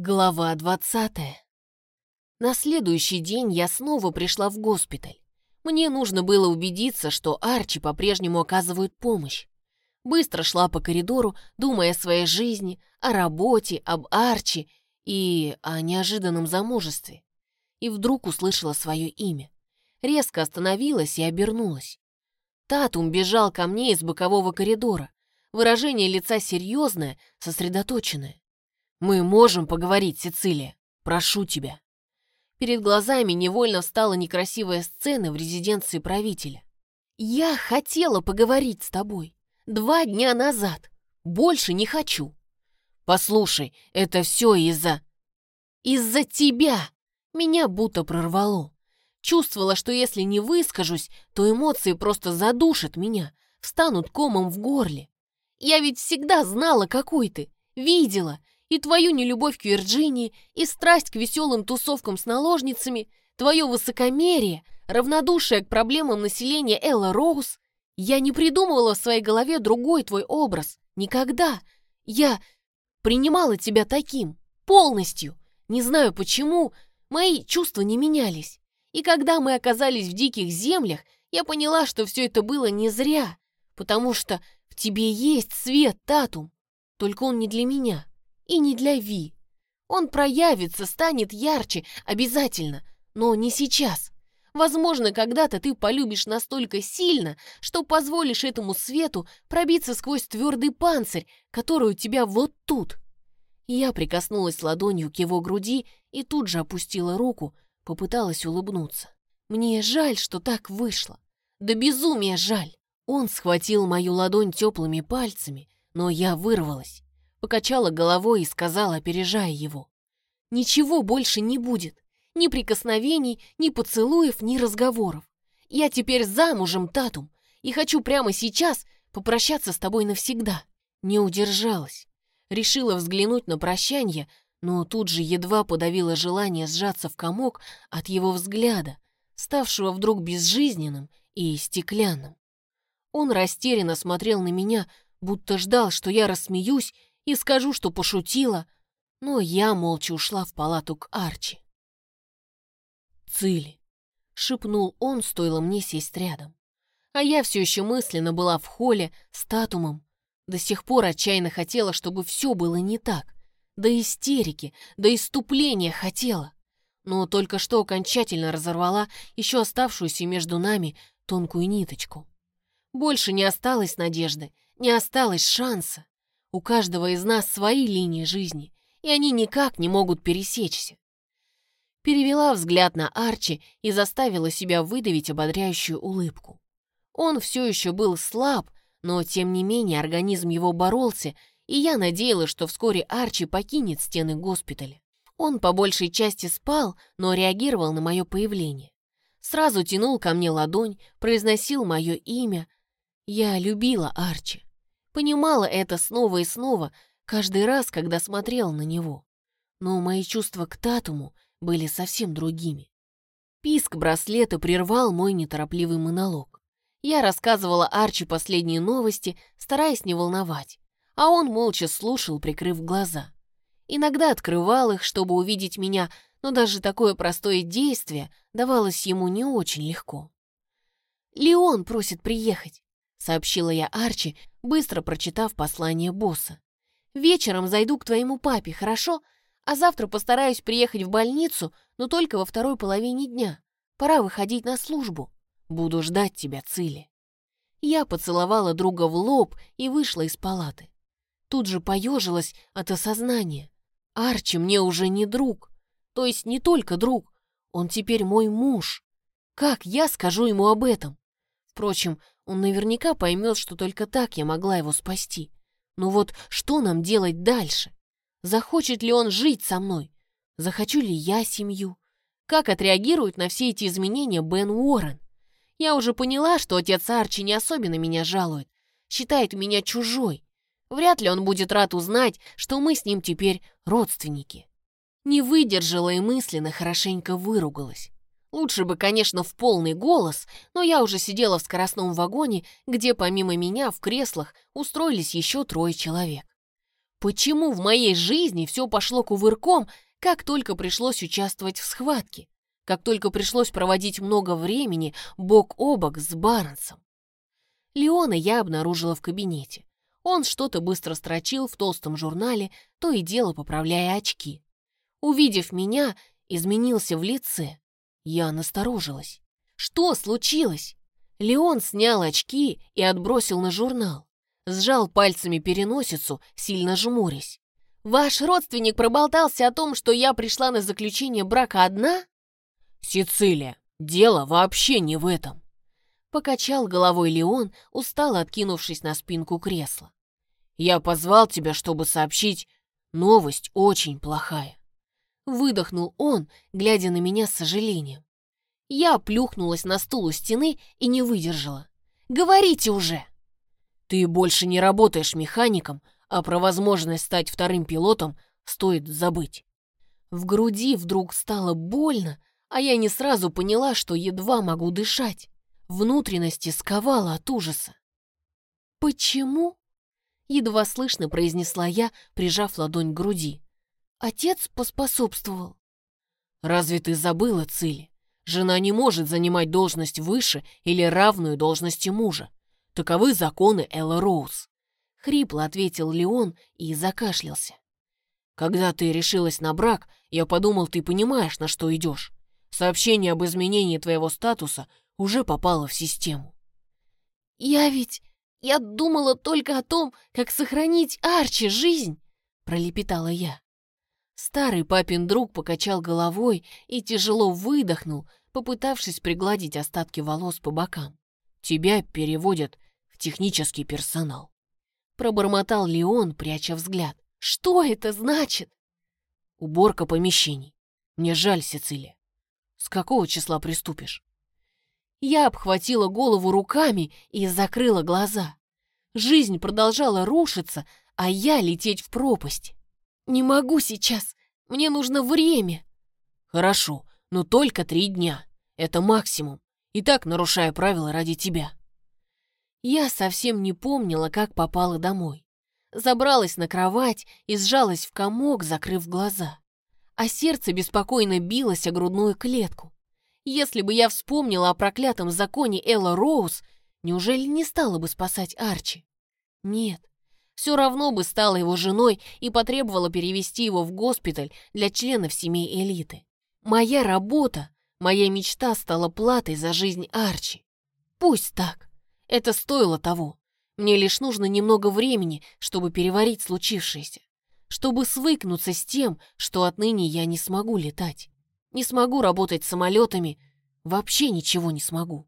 Глава 20 На следующий день я снова пришла в госпиталь. Мне нужно было убедиться, что Арчи по-прежнему оказывают помощь. Быстро шла по коридору, думая о своей жизни, о работе, об Арчи и о неожиданном замужестве. И вдруг услышала свое имя. Резко остановилась и обернулась. Татум бежал ко мне из бокового коридора. Выражение лица серьезное, сосредоточенное. «Мы можем поговорить, Сицилия. Прошу тебя». Перед глазами невольно встала некрасивая сцена в резиденции правителя. «Я хотела поговорить с тобой. Два дня назад. Больше не хочу». «Послушай, это все из-за...» «Из-за тебя!» Меня будто прорвало. Чувствовала, что если не выскажусь, то эмоции просто задушат меня, встанут комом в горле. Я ведь всегда знала, какой ты, видела, и твою нелюбовь к Вирджинии, и страсть к веселым тусовкам с наложницами, твое высокомерие, равнодушие к проблемам населения Элла Роуз. Я не придумывала в своей голове другой твой образ. Никогда. Я принимала тебя таким, полностью. Не знаю почему, мои чувства не менялись. И когда мы оказались в диких землях, я поняла, что все это было не зря, потому что в тебе есть свет, Татум. Только он не для меня. И не для Ви. Он проявится, станет ярче, обязательно, но не сейчас. Возможно, когда-то ты полюбишь настолько сильно, что позволишь этому свету пробиться сквозь твердый панцирь, который у тебя вот тут. Я прикоснулась ладонью к его груди и тут же опустила руку, попыталась улыбнуться. Мне жаль, что так вышло. Да безумие жаль. Он схватил мою ладонь теплыми пальцами, но я вырвалась покачала головой и сказала, опережая его. «Ничего больше не будет. Ни прикосновений, ни поцелуев, ни разговоров. Я теперь замужем, Татум, и хочу прямо сейчас попрощаться с тобой навсегда». Не удержалась. Решила взглянуть на прощание, но тут же едва подавила желание сжаться в комок от его взгляда, ставшего вдруг безжизненным и стеклянным. Он растерянно смотрел на меня, будто ждал, что я рассмеюсь и скажу, что пошутила, но я молча ушла в палату к Арчи. «Цили!» — шепнул он, стоило мне сесть рядом. А я все еще мысленно была в холле с Татумом. До сих пор отчаянно хотела, чтобы все было не так. До истерики, до иступления хотела. Но только что окончательно разорвала еще оставшуюся между нами тонкую ниточку. Больше не осталось надежды, не осталось шанса. У каждого из нас свои линии жизни, и они никак не могут пересечься. Перевела взгляд на Арчи и заставила себя выдавить ободряющую улыбку. Он все еще был слаб, но тем не менее организм его боролся, и я надеялась, что вскоре Арчи покинет стены госпиталя. Он по большей части спал, но реагировал на мое появление. Сразу тянул ко мне ладонь, произносил мое имя. Я любила Арчи. Понимала это снова и снова, каждый раз, когда смотрела на него. Но мои чувства к Татуму были совсем другими. Писк браслета прервал мой неторопливый монолог. Я рассказывала Арчи последние новости, стараясь не волновать, а он молча слушал, прикрыв глаза. Иногда открывал их, чтобы увидеть меня, но даже такое простое действие давалось ему не очень легко. «Леон просит приехать», — сообщила я Арчи, быстро прочитав послание босса. «Вечером зайду к твоему папе, хорошо? А завтра постараюсь приехать в больницу, но только во второй половине дня. Пора выходить на службу. Буду ждать тебя, Цили». Я поцеловала друга в лоб и вышла из палаты. Тут же поежилась от осознания. Арчи мне уже не друг. То есть не только друг, он теперь мой муж. Как я скажу ему об этом? Впрочем, он наверняка поймет, что только так я могла его спасти. Но вот что нам делать дальше? Захочет ли он жить со мной? Захочу ли я семью? Как отреагирует на все эти изменения Бен Уоррен? Я уже поняла, что отец Арчи не особенно меня жалует, считает меня чужой. Вряд ли он будет рад узнать, что мы с ним теперь родственники. Не выдержала и мысленно хорошенько выругалась. Лучше бы, конечно, в полный голос, но я уже сидела в скоростном вагоне, где помимо меня в креслах устроились еще трое человек. Почему в моей жизни все пошло кувырком, как только пришлось участвовать в схватке? Как только пришлось проводить много времени бок о бок с Барнсом? Леона я обнаружила в кабинете. Он что-то быстро строчил в толстом журнале, то и дело поправляя очки. Увидев меня, изменился в лице. Я насторожилась. Что случилось? Леон снял очки и отбросил на журнал. Сжал пальцами переносицу, сильно жмурясь. «Ваш родственник проболтался о том, что я пришла на заключение брака одна?» «Сицилия, дело вообще не в этом!» Покачал головой Леон, устало откинувшись на спинку кресла. «Я позвал тебя, чтобы сообщить, новость очень плохая». Выдохнул он, глядя на меня с сожалением. Я плюхнулась на стул у стены и не выдержала. «Говорите уже!» «Ты больше не работаешь механиком, а про возможность стать вторым пилотом стоит забыть». В груди вдруг стало больно, а я не сразу поняла, что едва могу дышать. Внутренности сковала от ужаса. «Почему?» — едва слышно произнесла я, прижав ладонь к груди. «Отец поспособствовал». «Разве ты забыла, Цили? Жена не может занимать должность выше или равную должности мужа. Таковы законы Элла Роуз», — хрипло ответил Леон и закашлялся. «Когда ты решилась на брак, я подумал, ты понимаешь, на что идешь. Сообщение об изменении твоего статуса уже попала в систему. «Я ведь... Я думала только о том, как сохранить Арчи жизнь!» — пролепетала я. Старый папин друг покачал головой и тяжело выдохнул, попытавшись пригладить остатки волос по бокам. «Тебя переводят в технический персонал», — пробормотал Леон, пряча взгляд. «Что это значит?» «Уборка помещений. Мне жаль, Сицилия. С какого числа приступишь?» Я обхватила голову руками и закрыла глаза. Жизнь продолжала рушиться, а я лететь в пропасть. Не могу сейчас, мне нужно время. Хорошо, но только три дня. Это максимум. И так нарушая правила ради тебя. Я совсем не помнила, как попала домой. Забралась на кровать и сжалась в комок, закрыв глаза. А сердце беспокойно билось о грудную клетку. Если бы я вспомнила о проклятом законе Элла Роуз, неужели не стала бы спасать Арчи? Нет, все равно бы стала его женой и потребовала перевести его в госпиталь для членов семей элиты. Моя работа, моя мечта стала платой за жизнь Арчи. Пусть так. Это стоило того. Мне лишь нужно немного времени, чтобы переварить случившееся, чтобы свыкнуться с тем, что отныне я не смогу летать. Не смогу работать самолетами, вообще ничего не смогу.